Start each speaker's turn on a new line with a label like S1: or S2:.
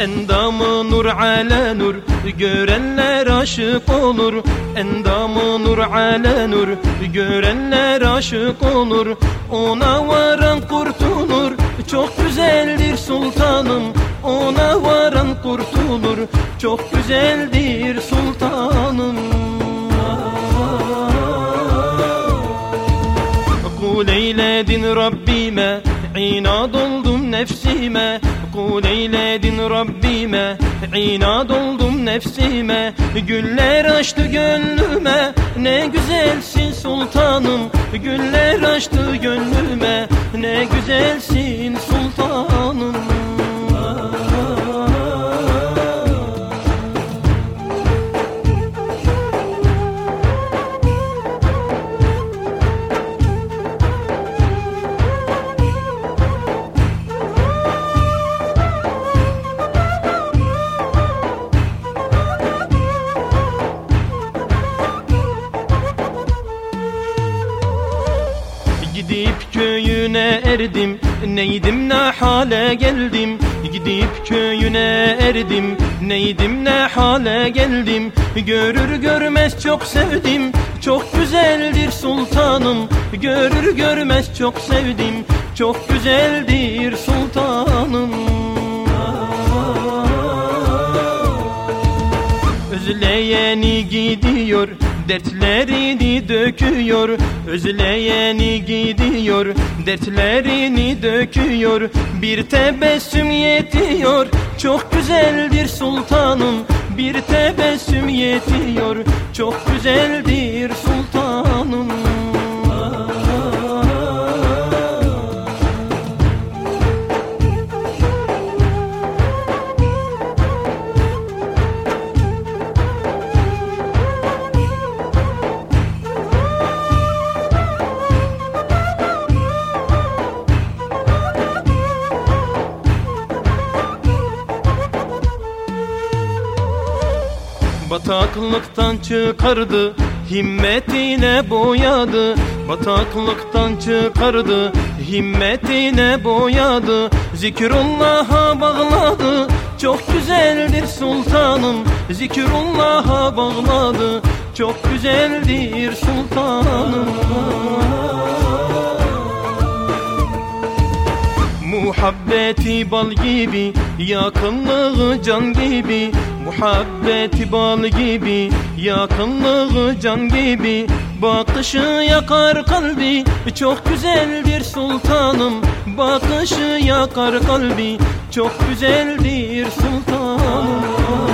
S1: Endamı nur ale nur Görenler aşık olur. Endamı nur ale nur Görenler aşık olur. Ona varan kurtulur Çok güzeldir sultanım. Ona varan kurtulur Çok güzeldir sultanım. Kul eyledin Rabbime inat oldum nefsime Kul eyledin Rabbime. İnat oldum nefsime. Güller açtı gönlüme. Ne güzelsin sultanım. Güller açtı gönlüme. Ne güzelsin sultanım Gidip köyüne erdim. Neydim ne hale geldim? Gidip köyüne erdim. Neydim ne hale geldim? Görür görmez çok sevdim. Çok güzeldir sultanım. Görür görmez çok sevdim. Çok güzeldir sultanım Özleyeni gidiyor Dertlerini döküyor. Özleyeni gidiyor Dertlerini döküyor. Bir tebessüm yetiyor Çok güzeldir sultanım. Bir tebessüm yetiyor Çok güzeldir sultanım Bataklıktan çıkardı Himmetine boyadı. Bataklıktan çıkardı Himmetine boyadı. Zikrullah'a bağladı Çok güzeldir sultanım. Zikrullah'a bağladı Çok güzeldir sultanım Muhabbeti bal gibi, yakınlığı can gibi. Muhabbeti bal gibi, yakınlığı can gibi. Bakışı yakar kalbi, çok güzeldir sultanım. Bakışı yakar kalbi, çok güzeldir sultanım